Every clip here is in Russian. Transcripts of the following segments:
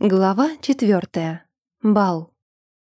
Глава четвертая. Бал.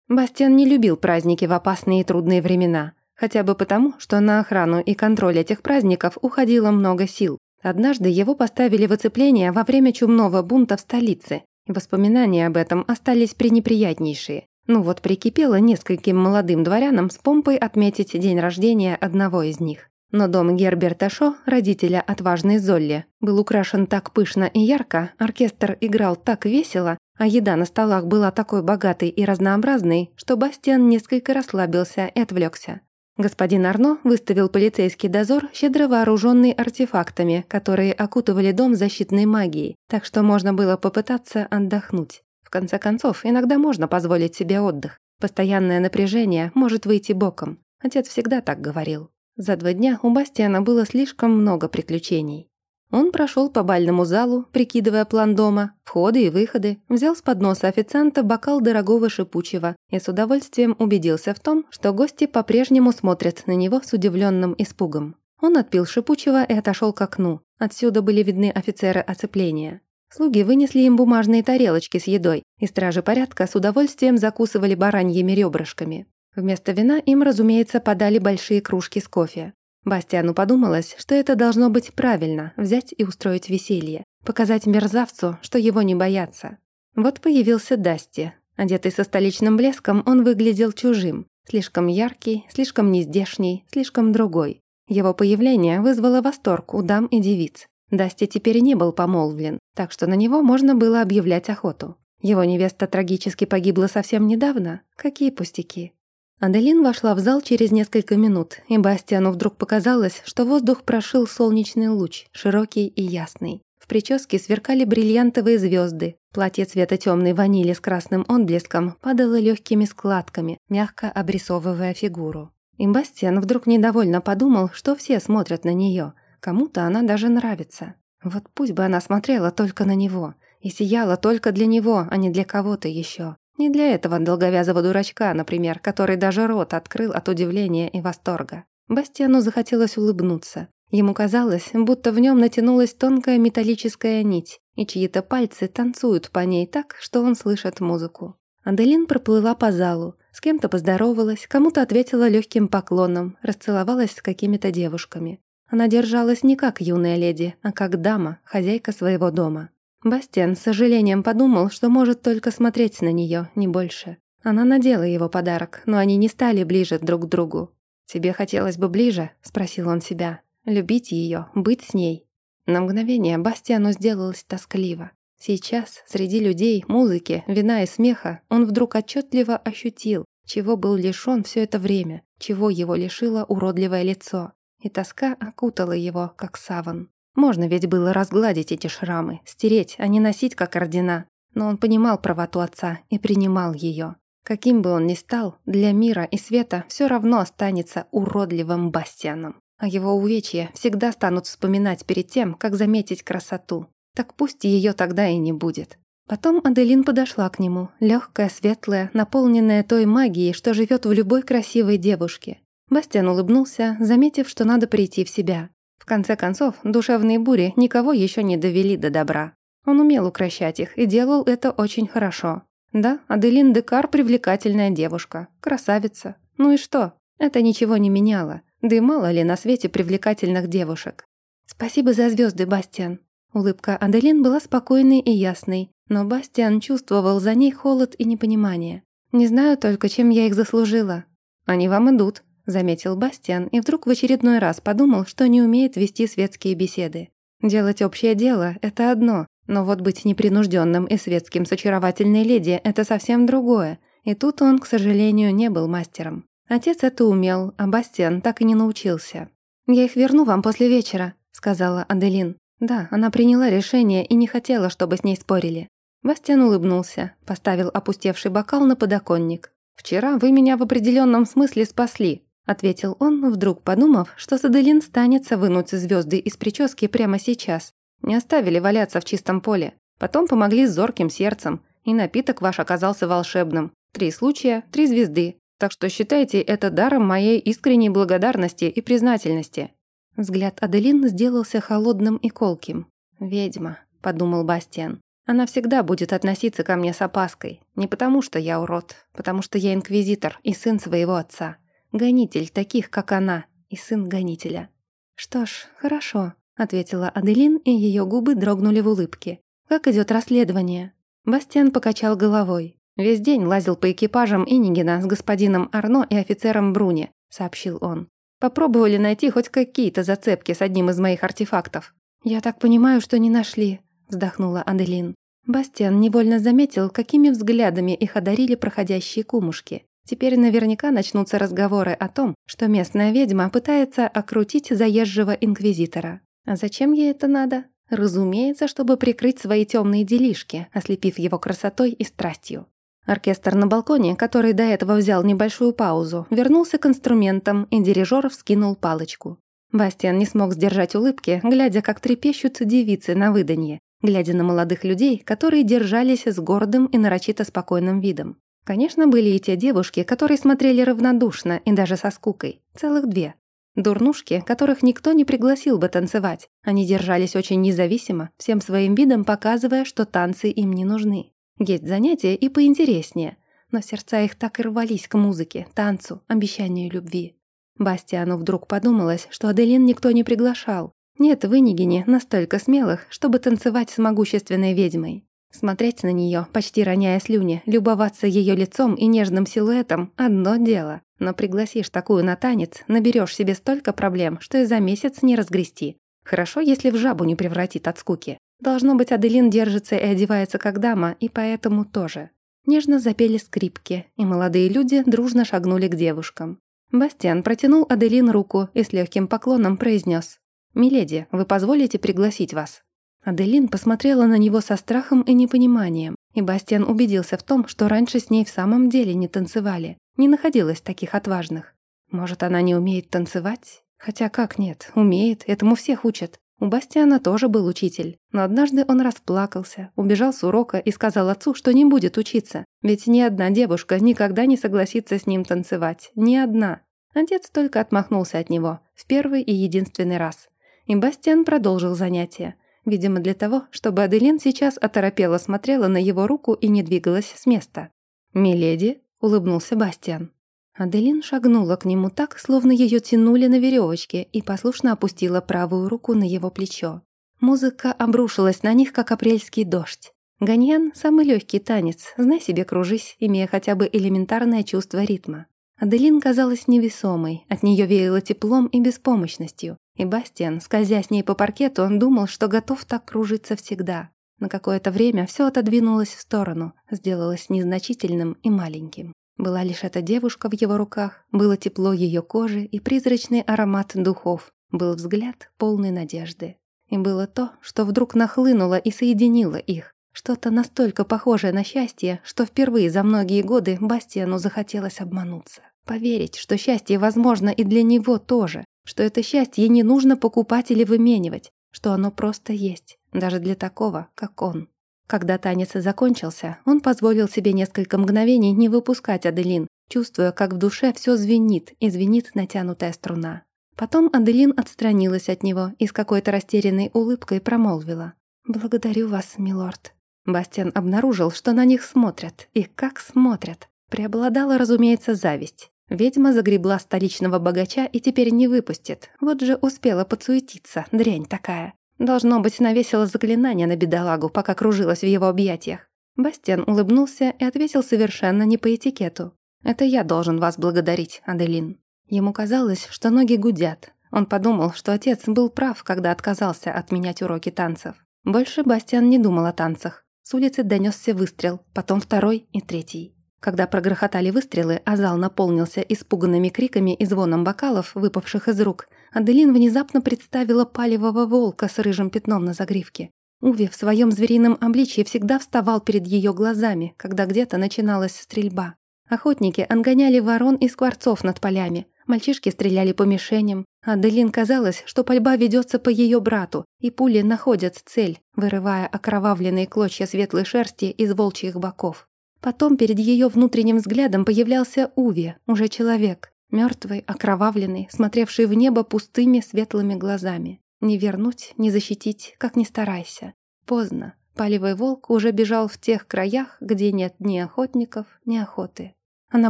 Бастиан не любил праздники в опасные и трудные времена, хотя бы потому, что на охрану и контроль этих праздников уходило много сил. Однажды его поставили в оцепление во время чумного бунта в столице, и воспоминания об этом остались пренеприятнейшие. Ну вот прикипело нескольким молодым дворянам с помпой отметить день рождения одного из них. Но дом Герберта Шо, родителя отважной Золли, был украшен так пышно и ярко, оркестр играл так весело, а еда на столах была такой богатой и разнообразной, что Бастиан несколько расслабился и отвлекся. Господин Арно выставил полицейский дозор, щедро вооруженный артефактами, которые окутывали дом защитной магией, так что можно было попытаться отдохнуть. В конце концов, иногда можно позволить себе отдых. Постоянное напряжение может выйти боком. Отец всегда так говорил. За два дня у Бастиана было слишком много приключений. Он прошел по бальному залу, прикидывая план дома, входы и выходы, взял с подноса официанта бокал дорогого шипучего и с удовольствием убедился в том, что гости по-прежнему смотрят на него с удивленным испугом. Он отпил шипучего и отошел к окну. Отсюда были видны офицеры оцепления. Слуги вынесли им бумажные тарелочки с едой, и стражи порядка с удовольствием закусывали бараньими ребрышками. Вместо вина им, разумеется, подали большие кружки с кофе. Бастиану подумалось, что это должно быть правильно – взять и устроить веселье, показать мерзавцу, что его не боятся. Вот появился Дасти. Одетый со столичным блеском, он выглядел чужим. Слишком яркий, слишком нездешний, слишком другой. Его появление вызвало восторг у дам и девиц. Дасти теперь не был помолвлен, так что на него можно было объявлять охоту. Его невеста трагически погибла совсем недавно. Какие пустяки. Аделин вошла в зал через несколько минут, и Бастиану вдруг показалось, что воздух прошил солнечный луч, широкий и ясный. В прическе сверкали бриллиантовые звезды. Платье цвета темной ванили с красным отблеском падало легкими складками, мягко обрисовывая фигуру. И Бастиан вдруг недовольно подумал, что все смотрят на нее. Кому-то она даже нравится. Вот пусть бы она смотрела только на него и сияла только для него, а не для кого-то еще. Не для этого долговязого дурачка, например, который даже рот открыл от удивления и восторга. Бастиану захотелось улыбнуться. Ему казалось, будто в нем натянулась тонкая металлическая нить, и чьи-то пальцы танцуют по ней так, что он слышит музыку. Аделин проплыла по залу, с кем-то поздоровалась, кому-то ответила легким поклоном, расцеловалась с какими-то девушками. Она держалась не как юная леди, а как дама, хозяйка своего дома. Бастиан с сожалением подумал, что может только смотреть на нее, не больше. Она надела его подарок, но они не стали ближе друг к другу. «Тебе хотелось бы ближе?» – спросил он себя. «Любить ее, быть с ней». На мгновение Бастиану сделалось тоскливо. Сейчас, среди людей, музыки, вина и смеха, он вдруг отчетливо ощутил, чего был лишен все это время, чего его лишило уродливое лицо. И тоска окутала его, как саван. Можно ведь было разгладить эти шрамы, стереть, а не носить как ордена. Но он понимал правоту отца и принимал ее. Каким бы он ни стал, для мира и света все равно останется уродливым Бастианом. А его увечья всегда станут вспоминать перед тем, как заметить красоту. Так пусть ее тогда и не будет. Потом Аделин подошла к нему, легкая, светлая, наполненная той магией, что живет в любой красивой девушке. Бастиан улыбнулся, заметив, что надо прийти в себя. В конце концов, душевные бури никого еще не довели до добра. Он умел укращать их и делал это очень хорошо. Да, Аделин Декар привлекательная девушка, красавица. Ну и что? Это ничего не меняло. Да и мало ли на свете привлекательных девушек. «Спасибо за звезды, Бастиан». Улыбка Аделин была спокойной и ясной, но Бастиан чувствовал за ней холод и непонимание. «Не знаю только, чем я их заслужила». «Они вам идут», заметил Бастиан и вдруг в очередной раз подумал, что не умеет вести светские беседы. Делать общее дело – это одно, но вот быть непринужденным и светским с очаровательной леди – это совсем другое, и тут он, к сожалению, не был мастером. Отец это умел, а Бастиан так и не научился. «Я их верну вам после вечера», – сказала Аделин. Да, она приняла решение и не хотела, чтобы с ней спорили. Бастиан улыбнулся, поставил опустевший бокал на подоконник. «Вчера вы меня в определенном смысле спасли», ответил он, вдруг подумав, что Саделин станется вынуть звезды из прически прямо сейчас. Не оставили валяться в чистом поле. Потом помогли с зорким сердцем, и напиток ваш оказался волшебным. Три случая, три звезды. Так что считайте это даром моей искренней благодарности и признательности». Взгляд Аделин сделался холодным и колким. «Ведьма», — подумал Бастиан. Она всегда будет относиться ко мне с опаской. Не потому, что я урод, потому что я инквизитор и сын своего отца. Гонитель таких, как она, и сын гонителя. «Что ж, хорошо», — ответила Аделин, и ее губы дрогнули в улыбке. «Как идет расследование?» Бастиан покачал головой. «Весь день лазил по экипажам Иннигена с господином Арно и офицером Бруни», — сообщил он. «Попробовали найти хоть какие-то зацепки с одним из моих артефактов». «Я так понимаю, что не нашли», — вздохнула Аделин. Бастиан невольно заметил, какими взглядами их одарили проходящие кумушки. Теперь наверняка начнутся разговоры о том, что местная ведьма пытается окрутить заезжего инквизитора. А зачем ей это надо? Разумеется, чтобы прикрыть свои темные делишки, ослепив его красотой и страстью. Оркестр на балконе, который до этого взял небольшую паузу, вернулся к инструментам, и дирижер вскинул палочку. Бастиан не смог сдержать улыбки, глядя, как трепещут девицы на выданье, глядя на молодых людей, которые держались с гордым и нарочито спокойным видом. Конечно, были и те девушки, которые смотрели равнодушно и даже со скукой. Целых две. Дурнушки, которых никто не пригласил бы танцевать. Они держались очень независимо, всем своим видом показывая, что танцы им не нужны. Есть занятия и поинтереснее, но сердца их так и рвались к музыке, танцу, обещанию любви. Бастиану вдруг подумалось, что Аделин никто не приглашал. Нет в Инигине настолько смелых, чтобы танцевать с могущественной ведьмой. Смотреть на нее, почти роняя слюни, любоваться ее лицом и нежным силуэтом – одно дело. Но пригласишь такую на танец, наберешь себе столько проблем, что и за месяц не разгрести. Хорошо, если в жабу не превратит от скуки. Должно быть, Аделин держится и одевается как дама, и поэтому тоже. Нежно запели скрипки, и молодые люди дружно шагнули к девушкам. Бастиан протянул Аделин руку и с легким поклоном произнес: «Миледи, вы позволите пригласить вас?» Аделин посмотрела на него со страхом и непониманием, и Бастиан убедился в том, что раньше с ней в самом деле не танцевали, не находилось таких отважных. Может, она не умеет танцевать? Хотя как нет, умеет, этому всех учат. У Бастиана тоже был учитель, но однажды он расплакался, убежал с урока и сказал отцу, что не будет учиться, ведь ни одна девушка никогда не согласится с ним танцевать, ни одна. Отец только отмахнулся от него, в первый и единственный раз. И Бастиан продолжил занятия. Видимо, для того, чтобы Аделин сейчас оторопело смотрела на его руку и не двигалась с места. «Миледи», — улыбнулся Бастиан. Аделин шагнула к нему так, словно ее тянули на веревочке, и послушно опустила правую руку на его плечо. Музыка обрушилась на них, как апрельский дождь. Ганьян — самый легкий танец, знай себе кружись, имея хотя бы элементарное чувство ритма. Аделин казалась невесомой, от нее веяло теплом и беспомощностью. И Бастиан, скользя с ней по паркету, он думал, что готов так кружиться всегда. На какое-то время все отодвинулось в сторону, сделалось незначительным и маленьким. Была лишь эта девушка в его руках, было тепло ее кожи и призрачный аромат духов, был взгляд полный надежды. И было то, что вдруг нахлынуло и соединило их. Что-то настолько похожее на счастье, что впервые за многие годы Бастиану захотелось обмануться. Поверить, что счастье возможно и для него тоже, что это счастье не нужно покупать или выменивать, что оно просто есть, даже для такого, как он. Когда танец закончился, он позволил себе несколько мгновений не выпускать Аделин, чувствуя, как в душе все звенит и звенит натянутая струна. Потом Аделин отстранилась от него и с какой-то растерянной улыбкой промолвила. «Благодарю вас, милорд». Бастиан обнаружил, что на них смотрят, и как смотрят. Преобладала, разумеется, зависть. Ведьма загребла столичного богача и теперь не выпустит. Вот же успела подсуетиться, дрянь такая. Должно быть, навесила заклинание на бедолагу, пока кружилась в его объятиях. Бастиан улыбнулся и ответил совершенно не по этикету. «Это я должен вас благодарить, Аделин». Ему казалось, что ноги гудят. Он подумал, что отец был прав, когда отказался отменять уроки танцев. Больше Бастиан не думал о танцах. С улицы донесся выстрел, потом второй и третий. Когда прогрохотали выстрелы, а зал наполнился испуганными криками и звоном бокалов, выпавших из рук, Аделин внезапно представила палевого волка с рыжим пятном на загривке. Уви в своем зверином обличье всегда вставал перед ее глазами, когда где-то начиналась стрельба. Охотники отгоняли ворон и скворцов над полями, мальчишки стреляли по мишеням. Аделин казалось, что пальба ведется по ее брату, и пули находят цель, вырывая окровавленные клочья светлой шерсти из волчьих боков. Потом перед ее внутренним взглядом появлялся Уви, уже человек, мертвый, окровавленный, смотревший в небо пустыми светлыми глазами. Не вернуть, не защитить, как ни старайся. Поздно, Палевый волк уже бежал в тех краях, где нет ни охотников, ни охоты. Она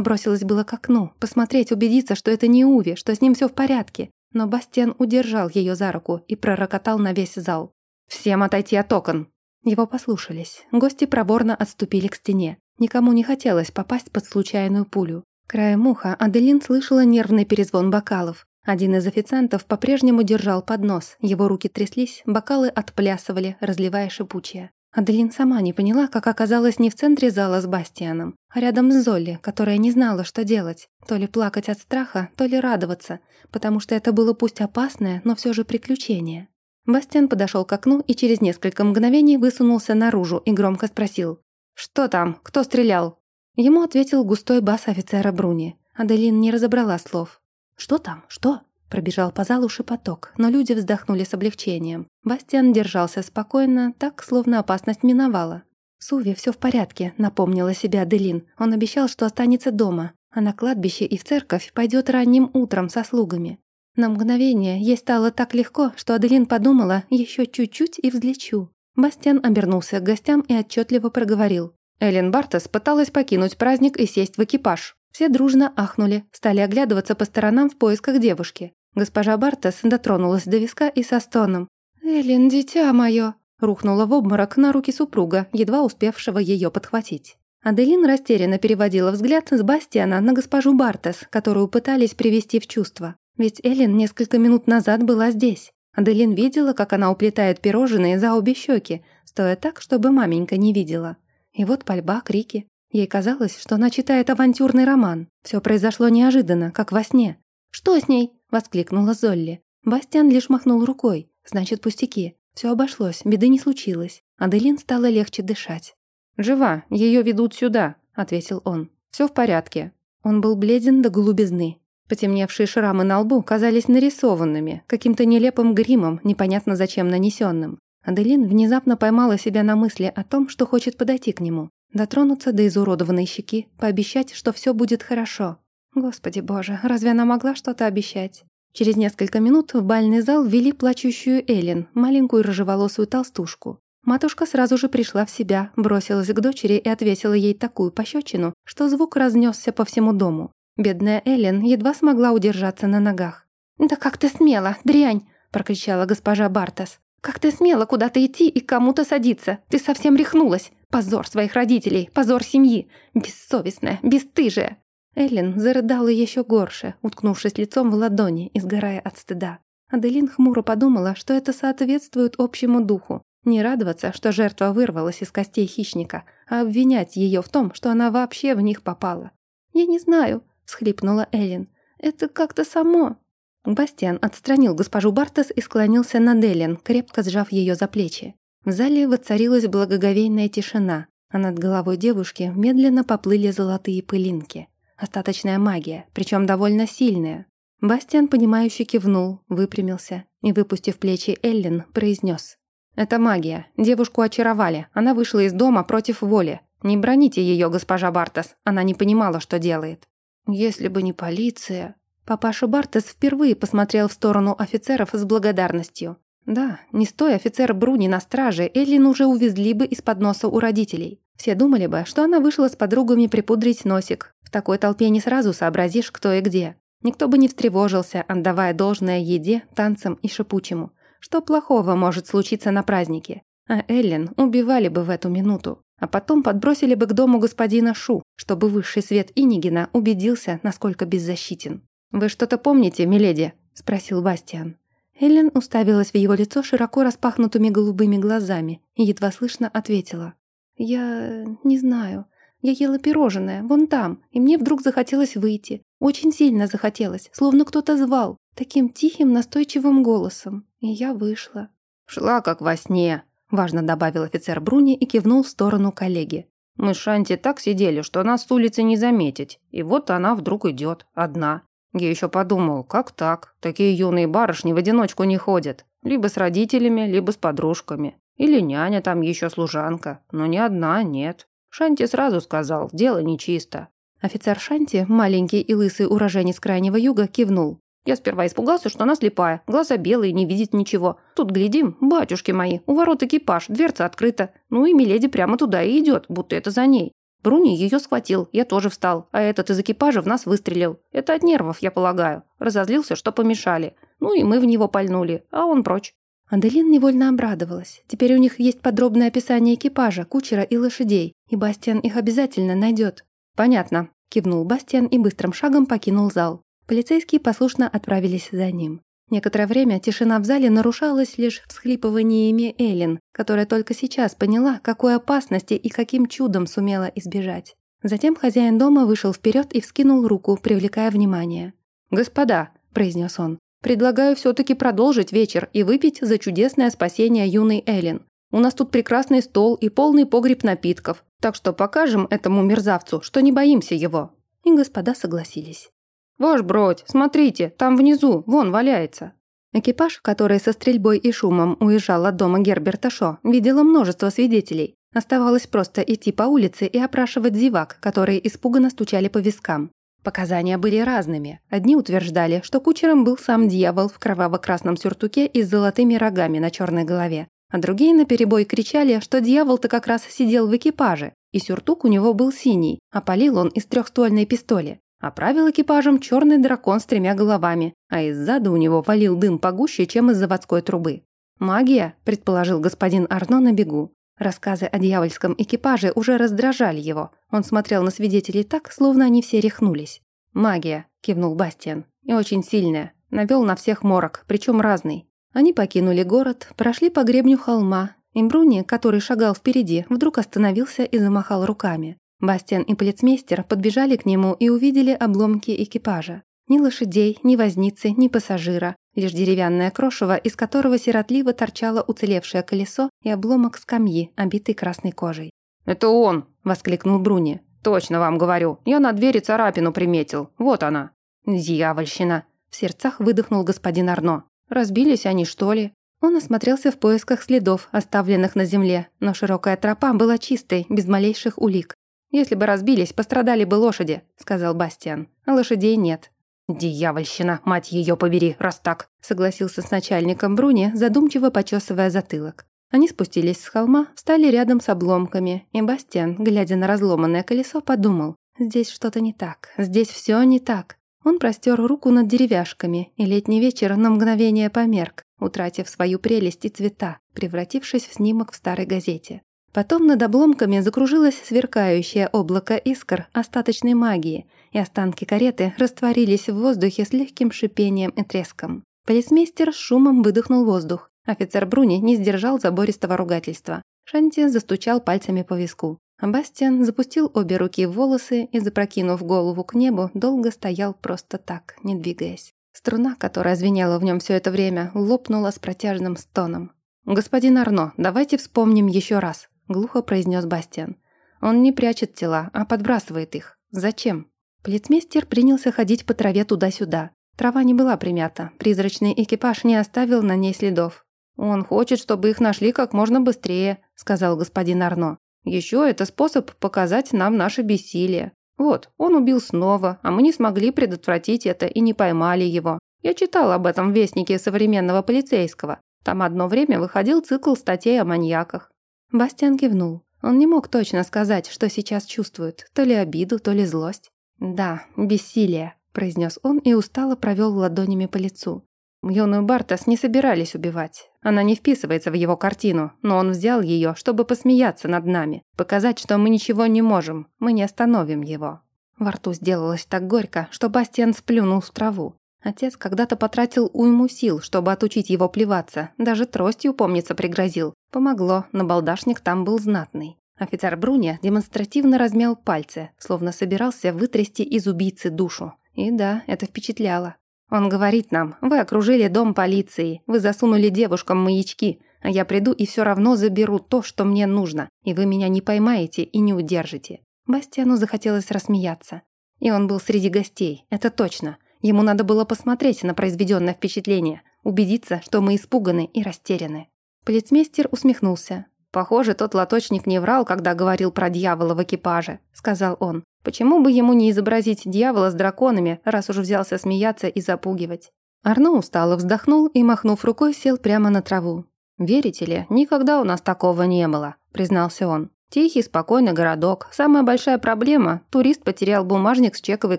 бросилась было к окну, посмотреть, убедиться, что это не Уви, что с ним все в порядке. Но Бастиан удержал ее за руку и пророкотал на весь зал. «Всем отойти от окон!» Его послушались. Гости проворно отступили к стене. Никому не хотелось попасть под случайную пулю. Краем уха Аделин слышала нервный перезвон бокалов. Один из официантов по-прежнему держал поднос, его руки тряслись, бокалы отплясывали, разливая шипучее. Аделин сама не поняла, как оказалась не в центре зала с Бастианом, а рядом с Золли, которая не знала, что делать. То ли плакать от страха, то ли радоваться, потому что это было пусть опасное, но все же приключение. Бастиан подошел к окну и через несколько мгновений высунулся наружу и громко спросил. «Что там? Кто стрелял?» Ему ответил густой бас офицера Бруни. Аделин не разобрала слов. «Что там? Что?» Пробежал по залу шепоток, но люди вздохнули с облегчением. Бастиан держался спокойно, так, словно опасность миновала. «Суви, все в порядке», — напомнила себе Аделин. Он обещал, что останется дома, а на кладбище и в церковь пойдет ранним утром со слугами. На мгновение ей стало так легко, что Аделин подумала еще чуть-чуть и взлечу. Бастиан обернулся к гостям и отчетливо проговорил. Эллен Бартес пыталась покинуть праздник и сесть в экипаж. Все дружно ахнули, стали оглядываться по сторонам в поисках девушки. Госпожа Бартес дотронулась до виска и со стоном. «Эллен, дитя мое!» рухнула в обморок на руки супруга, едва успевшего ее подхватить. Аделин растерянно переводила взгляд с Бастиана на госпожу Бартес, которую пытались привести в чувство. Ведь Эллен несколько минут назад была здесь. Аделин видела, как она уплетает пирожные за обе щеки, стоя так, чтобы маменька не видела. И вот пальба, крики. Ей казалось, что она читает авантюрный роман. Все произошло неожиданно, как во сне. «Что с ней?» — воскликнула Золли. Бастиан лишь махнул рукой. «Значит, пустяки. Все обошлось, беды не случилось». Аделин стало легче дышать. «Жива, ее ведут сюда», — ответил он. Все в порядке». Он был бледен до голубизны. Потемневшие шрамы на лбу казались нарисованными, каким-то нелепым гримом, непонятно зачем нанесенным. Аделин внезапно поймала себя на мысли о том, что хочет подойти к нему, дотронуться до изуродованной щеки, пообещать, что все будет хорошо. Господи боже, разве она могла что-то обещать? Через несколько минут в бальный зал ввели плачущую Эллен, маленькую рыжеволосую толстушку. Матушка сразу же пришла в себя, бросилась к дочери и отвесила ей такую пощечину, что звук разнесся по всему дому. Бедная Эллен едва смогла удержаться на ногах. «Да как ты смела, дрянь!» – прокричала госпожа Бартас. «Как ты смела куда-то идти и кому-то садиться? Ты совсем рехнулась! Позор своих родителей, позор семьи! Бессовестная, бесстыжая!» Эллен зарыдала еще горше, уткнувшись лицом в ладони и сгорая от стыда. Аделин хмуро подумала, что это соответствует общему духу. Не радоваться, что жертва вырвалась из костей хищника, а обвинять ее в том, что она вообще в них попала. «Я не знаю», — схлипнула Эллен. «Это как-то само». Бастиан отстранил госпожу Бартес и склонился над Эллен, крепко сжав ее за плечи. В зале воцарилась благоговейная тишина, а над головой девушки медленно поплыли золотые пылинки. Остаточная магия, причем довольно сильная. Бастиан, понимающе кивнул, выпрямился и, выпустив плечи Эллен, произнес. «Это магия. Девушку очаровали. Она вышла из дома против воли. Не броните ее, госпожа Бартас. Она не понимала, что делает». «Если бы не полиция...» Папаша Бартес впервые посмотрел в сторону офицеров с благодарностью. Да, не стоя офицер Бруни на страже, Эллин уже увезли бы из-под носа у родителей. Все думали бы, что она вышла с подругами припудрить носик. В такой толпе не сразу сообразишь, кто и где. Никто бы не встревожился, отдавая должное еде, танцам и шипучему. Что плохого может случиться на празднике? А Эллен убивали бы в эту минуту. А потом подбросили бы к дому господина Шу, чтобы высший свет Инигина убедился, насколько беззащитен. «Вы что-то помните, миледи?» – спросил Бастиан. Эллен уставилась в его лицо широко распахнутыми голубыми глазами и едва слышно ответила. «Я... не знаю. Я ела пирожное, вон там, и мне вдруг захотелось выйти. Очень сильно захотелось, словно кто-то звал, таким тихим, настойчивым голосом. И я вышла». «Шла как во сне», — важно добавил офицер Бруни и кивнул в сторону коллеги. «Мы с Шанти так сидели, что нас с улицы не заметить. И вот она вдруг идет, одна. Я еще подумал, как так? Такие юные барышни в одиночку не ходят. Либо с родителями, либо с подружками. Или няня там еще служанка. Но ни одна нет. Шанти сразу сказал, дело нечисто. Офицер Шанти, маленький и лысый уроженец Крайнего Юга, кивнул. Я сперва испугался, что она слепая, глаза белые, не видит ничего. Тут глядим, батюшки мои, у ворот экипаж, дверца открыта. Ну и Миледи прямо туда и идет, будто это за ней. Бруни ее схватил, я тоже встал, а этот из экипажа в нас выстрелил. Это от нервов, я полагаю. Разозлился, что помешали. Ну и мы в него пальнули, а он прочь. Аделин невольно обрадовалась. Теперь у них есть подробное описание экипажа, кучера и лошадей, и Бастиан их обязательно найдет. «Понятно», – кивнул Бастиан и быстрым шагом покинул зал. Полицейские послушно отправились за ним. Некоторое время тишина в зале нарушалась лишь всхлипываниями Эллен, которая только сейчас поняла, какой опасности и каким чудом сумела избежать. Затем хозяин дома вышел вперед и вскинул руку, привлекая внимание. «Господа», – произнес он, – «предлагаю все-таки продолжить вечер и выпить за чудесное спасение юной Эллен. У нас тут прекрасный стол и полный погреб напитков, так что покажем этому мерзавцу, что не боимся его». И господа согласились. «Ваш бродь, смотрите, там внизу, вон валяется». Экипаж, который со стрельбой и шумом уезжал от дома Герберта Шо, видела множество свидетелей. Оставалось просто идти по улице и опрашивать зевак, которые испуганно стучали по вискам. Показания были разными. Одни утверждали, что кучером был сам дьявол в кроваво-красном сюртуке и с золотыми рогами на черной голове, а другие наперебой кричали, что дьявол-то как раз сидел в экипаже, и сюртук у него был синий, а полил он из трехствольной пистоли. А правил экипажем черный дракон с тремя головами, а из-зада у него валил дым погуще, чем из заводской трубы. «Магия», – предположил господин Арно на бегу. Рассказы о дьявольском экипаже уже раздражали его. Он смотрел на свидетелей так, словно они все рехнулись. «Магия», – кивнул Бастиан. «И очень сильная. Навел на всех морок, причем разный». Они покинули город, прошли по гребню холма, и Бруни, который шагал впереди, вдруг остановился и замахал руками. Бастиан и полицмейстер подбежали к нему и увидели обломки экипажа. Ни лошадей, ни возницы, ни пассажира, лишь деревянное крошево, из которого сиротливо торчало уцелевшее колесо и обломок скамьи, обитый красной кожей. «Это он!» – воскликнул Бруни. «Точно вам говорю, я на двери царапину приметил. Вот она!» «Дьявольщина!» – в сердцах выдохнул господин Арно. «Разбились они, что ли?» Он осмотрелся в поисках следов, оставленных на земле, но широкая тропа была чистой, без малейших улик. «Если бы разбились, пострадали бы лошади», — сказал Бастиан. «А лошадей нет». «Дьявольщина, мать ее побери, раз так», — согласился с начальником Бруни, задумчиво почесывая затылок. Они спустились с холма, встали рядом с обломками, и Бастиан, глядя на разломанное колесо, подумал, «Здесь что-то не так, здесь все не так». Он простер руку над деревяшками, и летний вечер на мгновение померк, утратив свою прелесть и цвета, превратившись в снимок в старой газете. Потом над обломками закружилось сверкающее облако искр остаточной магии, и останки кареты растворились в воздухе с легким шипением и треском. Полицмейстер с шумом выдохнул воздух. Офицер Бруни не сдержал забористого ругательства. Шанти застучал пальцами по виску. А Бастиан запустил обе руки в волосы и, запрокинув голову к небу, долго стоял просто так, не двигаясь. Струна, которая звенела в нем все это время, лопнула с протяжным стоном. «Господин Арно, давайте вспомним еще раз», – глухо произнес Бастиан. «Он не прячет тела, а подбрасывает их. Зачем?» Полицмейстер принялся ходить по траве туда-сюда. Трава не была примята, призрачный экипаж не оставил на ней следов. «Он хочет, чтобы их нашли как можно быстрее», – сказал господин Арно. «Еще это способ показать нам наше бессилие. Вот, он убил снова, а мы не смогли предотвратить это и не поймали его. Я читал об этом в Вестнике современного полицейского. Там одно время выходил цикл статей о маньяках. Бастиан кивнул. Он не мог точно сказать, что сейчас чувствует, то ли обиду, то ли злость. «Да, бессилие», – произнес он и устало провел ладонями по лицу. Юную Бартас не собирались убивать. Она не вписывается в его картину, но он взял ее, чтобы посмеяться над нами, показать, что мы ничего не можем, мы не остановим его. Во рту сделалось так горько, что Бастиан сплюнул в траву. Отец когда-то потратил уйму сил, чтобы отучить его плеваться. Даже тростью, помнится, пригрозил. Помогло, но балдашник там был знатный. Офицер Бруня демонстративно размял пальцы, словно собирался вытрясти из убийцы душу. И да, это впечатляло. Он говорит нам, вы окружили дом полиции, вы засунули девушкам маячки, а я приду и все равно заберу то, что мне нужно, и вы меня не поймаете и не удержите. Бастиану захотелось рассмеяться. И он был среди гостей, это точно. Ему надо было посмотреть на произведенное впечатление, убедиться, что мы испуганы и растеряны. Полицмейстер усмехнулся. «Похоже, тот лоточник не врал, когда говорил про дьявола в экипаже», — сказал он. «Почему бы ему не изобразить дьявола с драконами, раз уж взялся смеяться и запугивать?» Арно устало вздохнул и, махнув рукой, сел прямо на траву. «Верите ли, никогда у нас такого не было», — признался он. «Тихий, спокойный городок. Самая большая проблема — турист потерял бумажник с чековой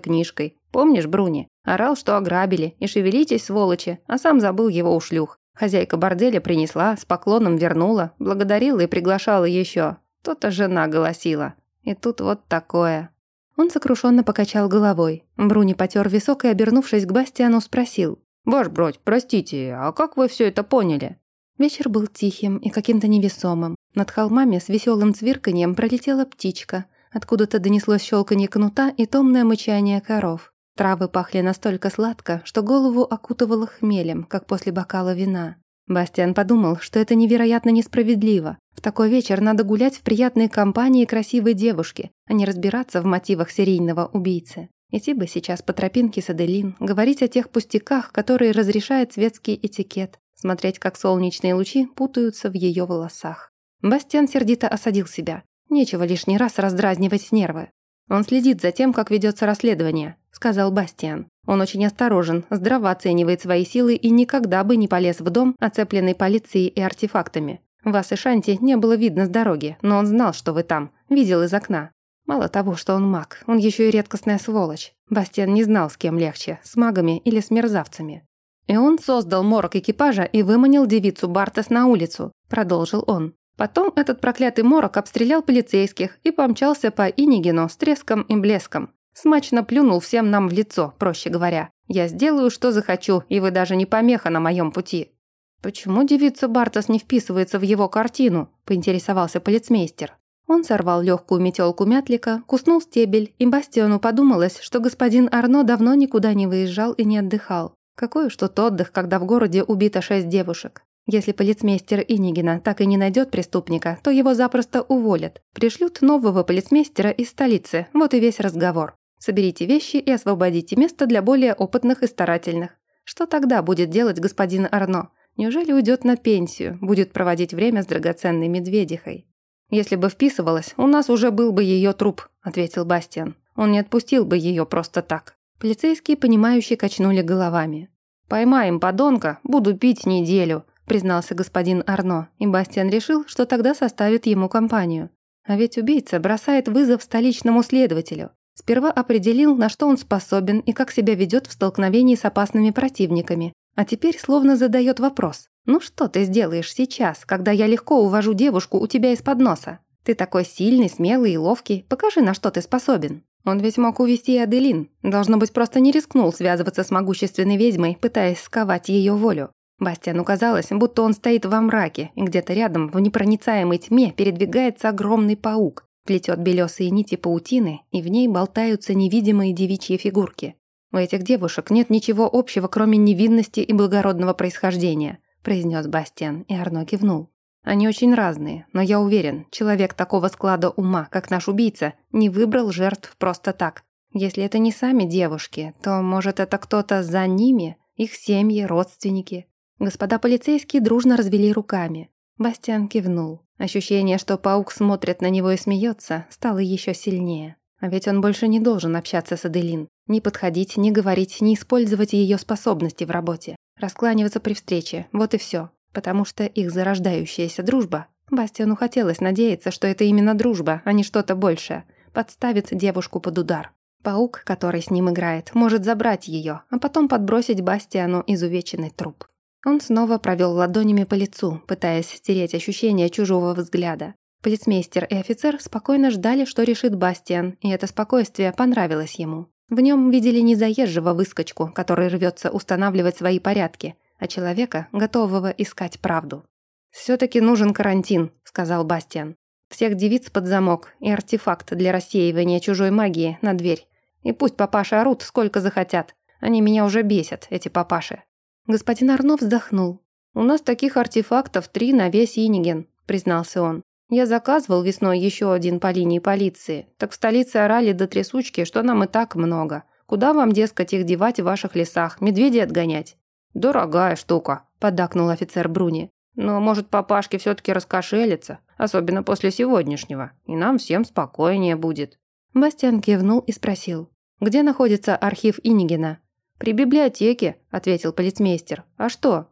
книжкой. Помнишь, Бруни? Орал, что ограбили, и шевелитесь, сволочи, а сам забыл его у шлюх. Хозяйка борделя принесла, с поклоном вернула, благодарила и приглашала еще. То-то жена голосила. И тут вот такое». Он сокрушенно покачал головой. Бруни потер висок и, обернувшись к Бастиану, спросил. «Ваш бродь, простите, а как вы все это поняли?» Вечер был тихим и каким-то невесомым. Над холмами с веселым цвирканьем пролетела птичка. Откуда-то донеслось щелканье кнута и томное мычание коров. Травы пахли настолько сладко, что голову окутывало хмелем, как после бокала вина. Бастиан подумал, что это невероятно несправедливо. В такой вечер надо гулять в приятной компании красивой девушки, а не разбираться в мотивах серийного убийцы. Идти бы сейчас по тропинке с Аделин, говорить о тех пустяках, которые разрешает светский этикет, смотреть, как солнечные лучи путаются в ее волосах. Бастиан сердито осадил себя. Нечего лишний раз раздразнивать нервы. «Он следит за тем, как ведется расследование», — сказал Бастиан. «Он очень осторожен, здраво оценивает свои силы и никогда бы не полез в дом, оцепленный полицией и артефактами. Вас и Шанти не было видно с дороги, но он знал, что вы там, видел из окна. Мало того, что он маг, он еще и редкостная сволочь. Бастиан не знал, с кем легче, с магами или с мерзавцами. «И он создал морок экипажа и выманил девицу Бартес на улицу», – продолжил он. Потом этот проклятый морок обстрелял полицейских и помчался по Инигину с треском и блеском. Смачно плюнул всем нам в лицо, проще говоря. «Я сделаю, что захочу, и вы даже не помеха на моем пути». «Почему девица Бартес не вписывается в его картину?» – поинтересовался полицмейстер. Он сорвал легкую метелку мятлика, куснул стебель, и Бастиону подумалось, что господин Арно давно никуда не выезжал и не отдыхал. Какой уж тут отдых, когда в городе убито шесть девушек. Если полицмейстер Инигина так и не найдет преступника, то его запросто уволят. Пришлют нового полицмейстера из столицы, вот и весь разговор. Соберите вещи и освободите место для более опытных и старательных. Что тогда будет делать господин Арно? Неужели уйдет на пенсию, будет проводить время с драгоценной медведихой? «Если бы вписывалась, у нас уже был бы ее труп», — ответил Бастиан. «Он не отпустил бы ее просто так». Полицейские, понимающие, качнули головами. «Поймаем подонка, буду пить неделю», признался господин Арно, и Бастиан решил, что тогда составит ему компанию. А ведь убийца бросает вызов столичному следователю. Сперва определил, на что он способен и как себя ведет в столкновении с опасными противниками, а теперь словно задает вопрос. «Ну что ты сделаешь сейчас, когда я легко увожу девушку у тебя из-под носа? Ты такой сильный, смелый и ловкий, покажи, на что ты способен». Он ведь мог увести Аделин. Должно быть, просто не рискнул связываться с могущественной ведьмой, пытаясь сковать ее волю. Бастиану казалось, будто он стоит во мраке, и где-то рядом, в непроницаемой тьме, передвигается огромный паук, плетет белесые нити паутины, и в ней болтаются невидимые девичьи фигурки. У этих девушек нет ничего общего, кроме невинности и благородного происхождения, произнес Бастиан, и Арно кивнул. Они очень разные, но я уверен, человек такого склада ума, как наш убийца, не выбрал жертв просто так. Если это не сами девушки, то, может, это кто-то за ними, их семьи, родственники. Господа полицейские дружно развели руками. Бастиан кивнул. Ощущение, что паук смотрит на него и смеется, стало еще сильнее. А ведь он больше не должен общаться с Аделин. Ни подходить, ни говорить, ни использовать ее способности в работе. Раскланиваться при встрече, вот и все потому что их зарождающаяся дружба, Бастиану хотелось надеяться, что это именно дружба, а не что-то большее, подставит девушку под удар. Паук, который с ним играет, может забрать ее, а потом подбросить Бастиану изувеченный труп. Он снова провел ладонями по лицу, пытаясь стереть ощущение чужого взгляда. Полицмейстер и офицер спокойно ждали, что решит Бастиан, и это спокойствие понравилось ему. В нем видели не заезжего выскочку, который рвется устанавливать свои порядки, а человека, готового искать правду. «Все-таки нужен карантин», — сказал Бастиан. «Всех девиц под замок и артефакт для рассеивания чужой магии на дверь. И пусть папаши орут, сколько захотят. Они меня уже бесят, эти папаши». Господин Арно вздохнул. «У нас таких артефактов три на весь Иниген», — признался он. «Я заказывал весной еще один по линии полиции. Так в столице орали до трясучки, что нам и так много. Куда вам, дескать, их девать в ваших лесах, медведей отгонять?» «Дорогая штука», – поддакнул офицер Бруни. Но, может, папашке все-таки раскошелится, особенно после сегодняшнего, и нам всем спокойнее будет». Бастиан кивнул и спросил. «Где находится архив Инигина?» «При библиотеке», — ответил полицмейстер. «А что?»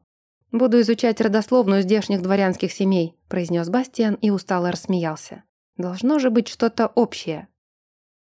«Буду изучать родословную здешних дворянских семей», — произнес Бастиан и устало рассмеялся. «Должно же быть что-то общее».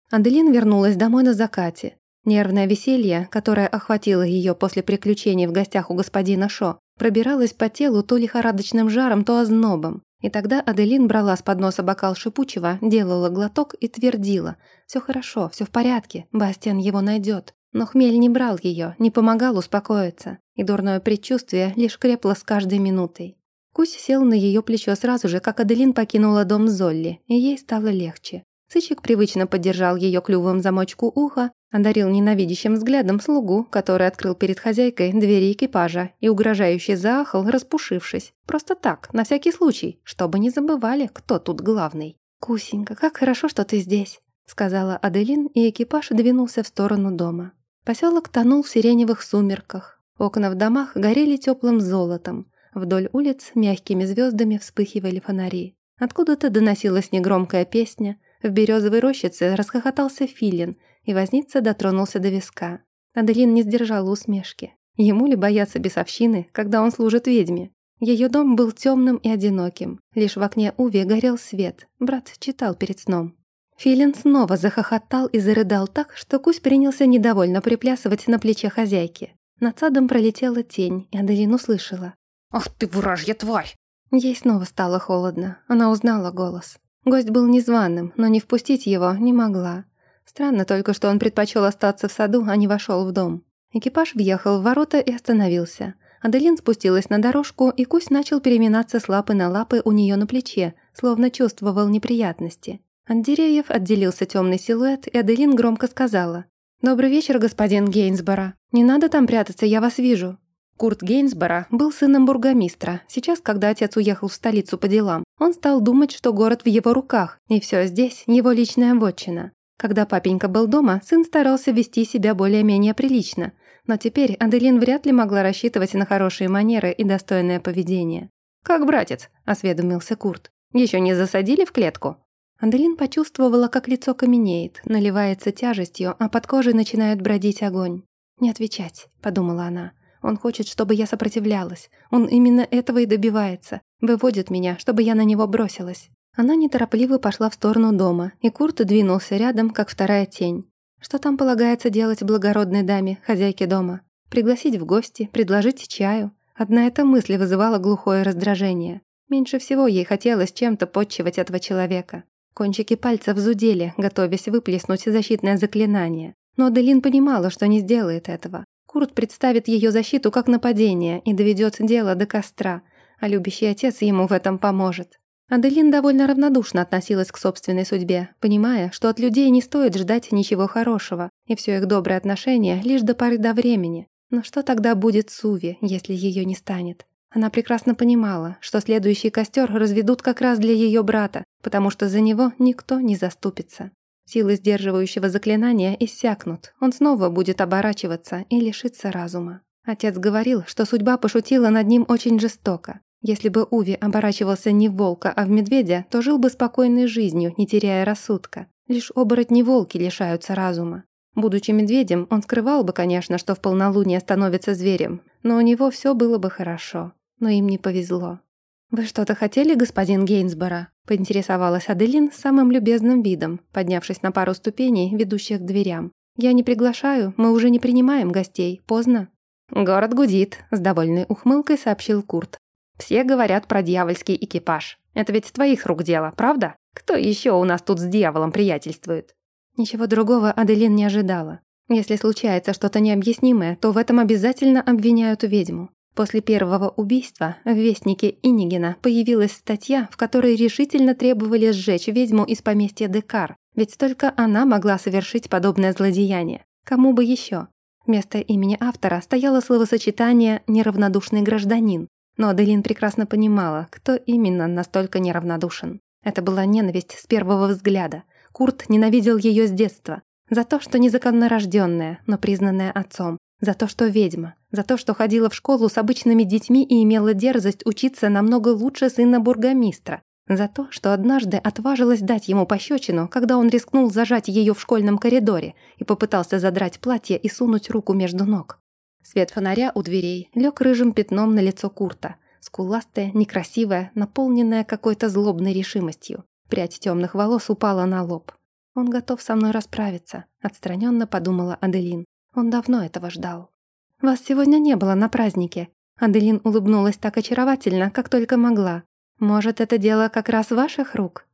Аделин вернулась домой на закате. Нервное веселье, которое охватило ее после приключений в гостях у господина Шо, пробиралось по телу то лихорадочным жаром, то ознобом. И тогда Аделин брала с подноса бокал шипучего, делала глоток и твердила. «Все хорошо, все в порядке, Бастиан его найдет». Но хмель не брал ее, не помогал успокоиться, и дурное предчувствие лишь крепло с каждой минутой. Кусь сел на ее плечо сразу же, как Аделин покинула дом Золли, и ей стало легче. Сыщик привычно поддержал ее клювом замочку уха, одарил ненавидящим взглядом слугу, который открыл перед хозяйкой двери экипажа и угрожающе заахал, распушившись. Просто так, на всякий случай, чтобы не забывали, кто тут главный. «Кусенька, как хорошо, что ты здесь», — сказала Аделин, и экипаж двинулся в сторону дома. Поселок тонул в сиреневых сумерках. Окна в домах горели теплым золотом. Вдоль улиц мягкими звездами вспыхивали фонари. Откуда-то доносилась негромкая песня — в березовой рощице расхохотался филин, и возница дотронулся до виска. Аделин не сдержала усмешки. Ему ли бояться бесовщины, когда он служит ведьме? Ее дом был темным и одиноким. Лишь в окне Уви горел свет. Брат читал перед сном. Филин снова захохотал и зарыдал так, что Кусь принялся недовольно приплясывать на плече хозяйки. Над садом пролетела тень, и Аделин услышала. «Ах ты, вражья тварь!» Ей снова стало холодно. Она узнала голос. Гость был незваным, но не впустить его не могла. Странно только, что он предпочел остаться в саду, а не вошел в дом. Экипаж въехал в ворота и остановился. Аделин спустилась на дорожку, и Кусь начал переминаться с лапы на лапы у нее на плече, словно чувствовал неприятности. От деревьев отделился темный силуэт, и Аделин громко сказала. «Добрый вечер, господин Гейнсбора. Не надо там прятаться, я вас вижу». Курт Гейнсбора был сыном бургомистра. Сейчас, когда отец уехал в столицу по делам, он стал думать, что город в его руках, и все здесь его личная вотчина. Когда папенька был дома, сын старался вести себя более-менее прилично, но теперь Аделин вряд ли могла рассчитывать на хорошие манеры и достойное поведение. «Как братец?» – осведомился Курт. «Еще не засадили в клетку?» Аделин почувствовала, как лицо каменеет, наливается тяжестью, а под кожей начинает бродить огонь. «Не отвечать», – подумала она. Он хочет, чтобы я сопротивлялась. Он именно этого и добивается. Выводит меня, чтобы я на него бросилась. Она неторопливо пошла в сторону дома, и Курт двинулся рядом, как вторая тень. Что там полагается делать благородной даме, хозяйке дома? Пригласить в гости, предложить чаю? Одна эта мысль вызывала глухое раздражение. Меньше всего ей хотелось чем-то подчивать этого человека. Кончики пальцев зудели, готовясь выплеснуть защитное заклинание. Но Аделин понимала, что не сделает этого. Курт представит ее защиту как нападение и доведет дело до костра, а любящий отец ему в этом поможет. Аделин довольно равнодушно относилась к собственной судьбе, понимая, что от людей не стоит ждать ничего хорошего, и все их доброе отношение лишь до поры до времени. Но что тогда будет с Уви, если ее не станет? Она прекрасно понимала, что следующий костер разведут как раз для ее брата, потому что за него никто не заступится. Силы сдерживающего заклинания иссякнут, он снова будет оборачиваться и лишиться разума. Отец говорил, что судьба пошутила над ним очень жестоко. Если бы Уви оборачивался не в волка, а в медведя, то жил бы спокойной жизнью, не теряя рассудка. Лишь оборотни-волки лишаются разума. Будучи медведем, он скрывал бы, конечно, что в полнолуние становится зверем, но у него все было бы хорошо. Но им не повезло. «Вы что-то хотели, господин Гейнсбора?» — поинтересовалась Аделин самым любезным видом, поднявшись на пару ступеней, ведущих к дверям. «Я не приглашаю, мы уже не принимаем гостей, поздно». «Город гудит», — с довольной ухмылкой сообщил Курт. «Все говорят про дьявольский экипаж. Это ведь твоих рук дело, правда? Кто еще у нас тут с дьяволом приятельствует?» Ничего другого Аделин не ожидала. Если случается что-то необъяснимое, то в этом обязательно обвиняют ведьму. После первого убийства в Вестнике Инигена появилась статья, в которой решительно требовали сжечь ведьму из поместья Декар, ведь только она могла совершить подобное злодеяние. Кому бы еще? Вместо имени автора стояло словосочетание «неравнодушный гражданин», но Аделин прекрасно понимала, кто именно настолько неравнодушен. Это была ненависть с первого взгляда. Курт ненавидел ее с детства. За то, что незаконно рожденная, но признанная отцом, За то, что ведьма. За то, что ходила в школу с обычными детьми и имела дерзость учиться намного лучше сына бургомистра. За то, что однажды отважилась дать ему пощечину, когда он рискнул зажать ее в школьном коридоре и попытался задрать платье и сунуть руку между ног. Свет фонаря у дверей лег рыжим пятном на лицо Курта. Скуластая, некрасивая, наполненная какой-то злобной решимостью. Прядь темных волос упала на лоб. «Он готов со мной расправиться», — отстраненно подумала Аделин. Он давно этого ждал. «Вас сегодня не было на празднике». Аделин улыбнулась так очаровательно, как только могла. «Может, это дело как раз ваших рук?»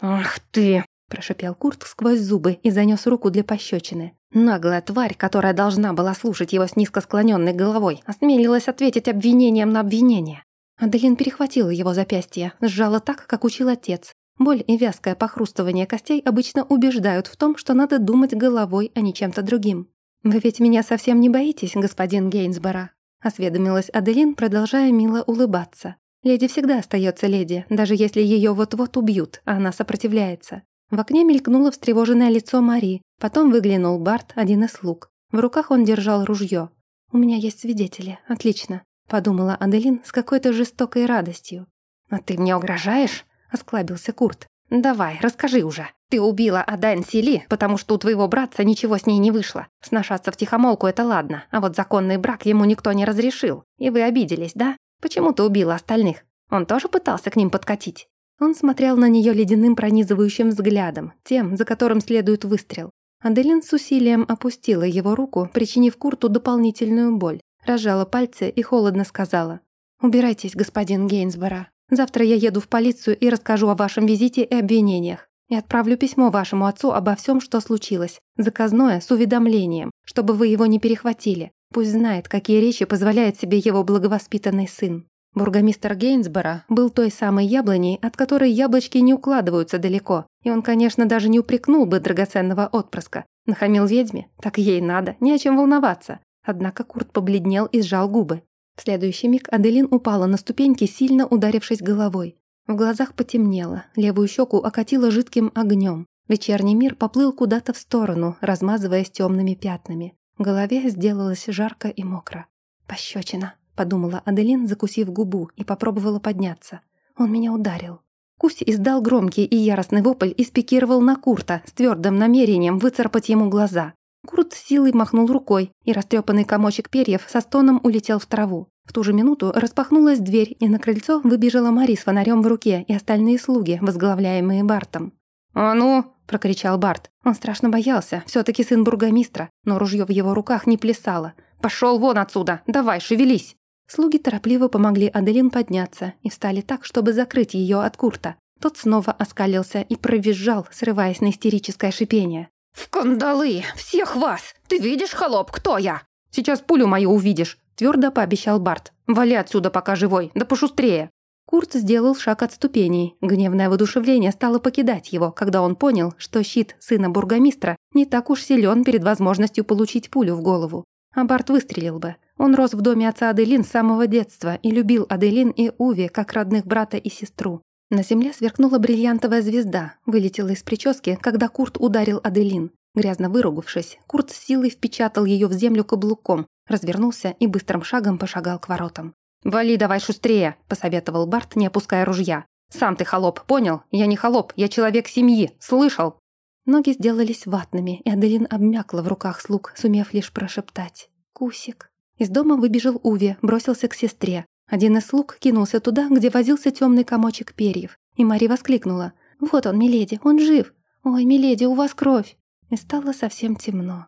«Ах ты!» – прошипел Курт сквозь зубы и занес руку для пощечины. Наглая тварь, которая должна была слушать его с низко склоненной головой, осмелилась ответить обвинением на обвинение. Аделин перехватила его запястье, сжала так, как учил отец. Боль и вязкое похрустывание костей обычно убеждают в том, что надо думать головой, а не чем-то другим. «Вы ведь меня совсем не боитесь, господин Гейнсбора?» — осведомилась Аделин, продолжая мило улыбаться. Леди всегда остается леди, даже если ее вот-вот убьют, а она сопротивляется. В окне мелькнуло встревоженное лицо Мари, потом выглянул Барт, один из слуг. В руках он держал ружье. «У меня есть свидетели, отлично», — подумала Аделин с какой-то жестокой радостью. «А ты мне угрожаешь?» — осклабился Курт. «Давай, расскажи уже. Ты убила Адайн Сили, потому что у твоего братца ничего с ней не вышло. Сношаться в тихомолку — это ладно, а вот законный брак ему никто не разрешил. И вы обиделись, да? Почему ты убила остальных? Он тоже пытался к ним подкатить?» Он смотрел на нее ледяным пронизывающим взглядом, тем, за которым следует выстрел. Аделин с усилием опустила его руку, причинив Курту дополнительную боль, разжала пальцы и холодно сказала. «Убирайтесь, господин Гейнсбора. Завтра я еду в полицию и расскажу о вашем визите и обвинениях. И отправлю письмо вашему отцу обо всем, что случилось. Заказное, с уведомлением, чтобы вы его не перехватили. Пусть знает, какие речи позволяет себе его благовоспитанный сын. Бургомистр Гейнсбора был той самой яблоней, от которой яблочки не укладываются далеко, и он, конечно, даже не упрекнул бы драгоценного отпрыска. Нахамил ведьме? Так ей надо, не о чем волноваться. Однако Курт побледнел и сжал губы. В следующий миг Аделин упала на ступеньки, сильно ударившись головой. В глазах потемнело, левую щеку окатило жидким огнем. Вечерний мир поплыл куда-то в сторону, размазываясь темными пятнами. В голове сделалось жарко и мокро. «Пощечина», — подумала Аделин, закусив губу, и попробовала подняться. Он меня ударил. Кусь издал громкий и яростный вопль и спикировал на Курта с твердым намерением выцарапать ему глаза. Курт силой махнул рукой, и растрепанный комочек перьев со стоном улетел в траву. В ту же минуту распахнулась дверь, и на крыльцо выбежала Мари с фонарем в руке и остальные слуги, возглавляемые Бартом. «А ну!» – прокричал Барт. Он страшно боялся, все таки сын бургомистра, но ружье в его руках не плясало. «Пошел вон отсюда! Давай, шевелись!» Слуги торопливо помогли Аделин подняться и встали так, чтобы закрыть ее от Курта. Тот снова оскалился и провизжал, срываясь на истерическое шипение. «В кандалы! Всех вас! Ты видишь, холоп, кто я?» «Сейчас пулю мою увидишь!» – твердо пообещал Барт. «Вали отсюда, пока живой, да пошустрее!» Курт сделал шаг от ступеней. Гневное воодушевление стало покидать его, когда он понял, что щит сына бургомистра не так уж силен перед возможностью получить пулю в голову. А Барт выстрелил бы. Он рос в доме отца Аделин с самого детства и любил Аделин и Уви как родных брата и сестру. На земле сверкнула бриллиантовая звезда, вылетела из прически, когда Курт ударил Аделин. Грязно выругавшись, Курт с силой впечатал ее в землю каблуком, развернулся и быстрым шагом пошагал к воротам. «Вали давай шустрее», — посоветовал Барт, не опуская ружья. «Сам ты холоп, понял? Я не холоп, я человек семьи, слышал?» Ноги сделались ватными, и Аделин обмякла в руках слуг, сумев лишь прошептать «Кусик». Из дома выбежал Уви, бросился к сестре. Один из слуг кинулся туда, где возился темный комочек перьев. И Мари воскликнула «Вот он, миледи, он жив! Ой, миледи, у вас кровь!» И стало совсем темно.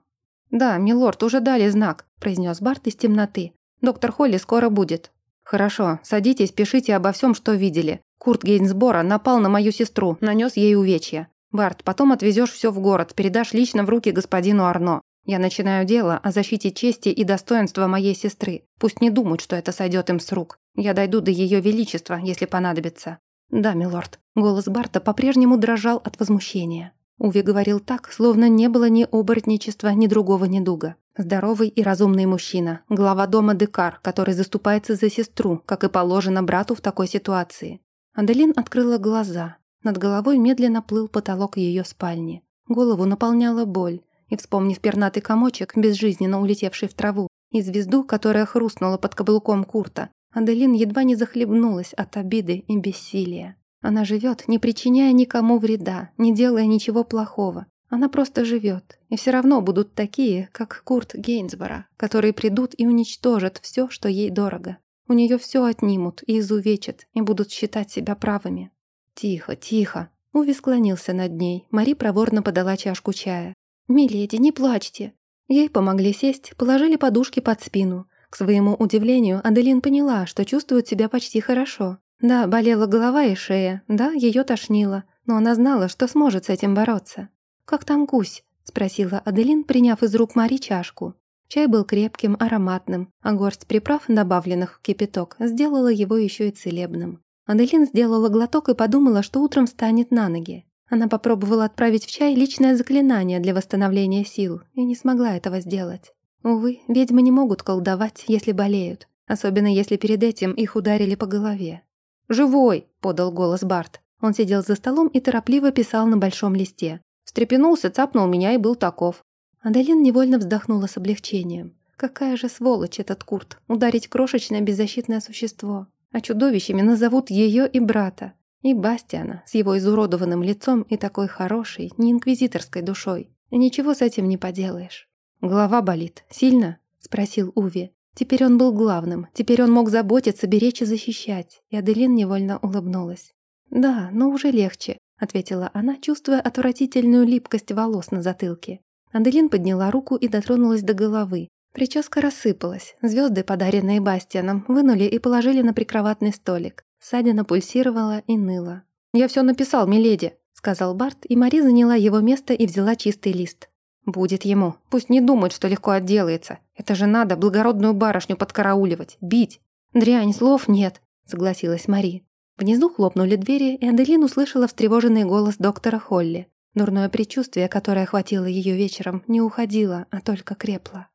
«Да, милорд, уже дали знак», — произнес Барт из темноты. «Доктор Холли скоро будет». «Хорошо, садитесь, пишите обо всем, что видели. Курт Гейнсбора напал на мою сестру, нанес ей увечья. Барт, потом отвезешь все в город, передашь лично в руки господину Арно. Я начинаю дело о защите чести и достоинства моей сестры. Пусть не думают, что это сойдет им с рук. Я дойду до ее величества, если понадобится». «Да, милорд». Голос Барта по-прежнему дрожал от возмущения. Уви говорил так, словно не было ни оборотничества, ни другого недуга. Здоровый и разумный мужчина, глава дома Декар, который заступается за сестру, как и положено брату в такой ситуации. Аделин открыла глаза. Над головой медленно плыл потолок ее спальни. Голову наполняла боль, и, вспомнив пернатый комочек, безжизненно улетевший в траву, и звезду, которая хрустнула под каблуком Курта, Аделин едва не захлебнулась от обиды и бессилия. Она живет, не причиняя никому вреда, не делая ничего плохого. Она просто живет, и все равно будут такие, как Курт Гейнсбора, которые придут и уничтожат все, что ей дорого. У нее все отнимут и изувечат, и будут считать себя правыми. «Тихо, тихо!» Уви склонился над ней. Мари проворно подала чашку чая. «Миледи, не плачьте!» Ей помогли сесть, положили подушки под спину. К своему удивлению, Аделин поняла, что чувствует себя почти хорошо. Да, болела голова и шея, да, ее тошнило, но она знала, что сможет с этим бороться. «Как там гусь?» — спросила Аделин, приняв из рук Мари чашку. Чай был крепким, ароматным, а горсть приправ, добавленных в кипяток, сделала его еще и целебным. Аделин сделала глоток и подумала, что утром станет на ноги. Она попробовала отправить в чай личное заклинание для восстановления сил и не смогла этого сделать. Увы, ведьмы не могут колдовать, если болеют, особенно если перед этим их ударили по голове. «Живой!» — подал голос Барт. Он сидел за столом и торопливо писал на большом листе. Встрепенулся, цапнул меня и был таков. Адалин невольно вздохнула с облегчением. Какая же сволочь этот Курт, ударить крошечное беззащитное существо. А чудовищами назовут ее и брата. И Бастиана с его изуродованным лицом и такой хорошей, не инквизиторской душой. Ничего с этим не поделаешь. «Голова болит. Сильно?» – спросил Уви. Теперь он был главным, теперь он мог заботиться, беречь и защищать. И Аделин невольно улыбнулась. «Да, но уже легче», – ответила она, чувствуя отвратительную липкость волос на затылке. Аделин подняла руку и дотронулась до головы. Прическа рассыпалась. Звезды, подаренные Бастианом, вынули и положили на прикроватный столик. Садина пульсировала и ныла. «Я все написал, миледи», — сказал Барт, и Мари заняла его место и взяла чистый лист. «Будет ему. Пусть не думает, что легко отделается. Это же надо благородную барышню подкарауливать, бить». «Дрянь, слов нет», — согласилась Мари. Внизу хлопнули двери, и Аделин услышала встревоженный голос доктора Холли. Дурное предчувствие, которое охватило ее вечером, не уходило, а только крепло.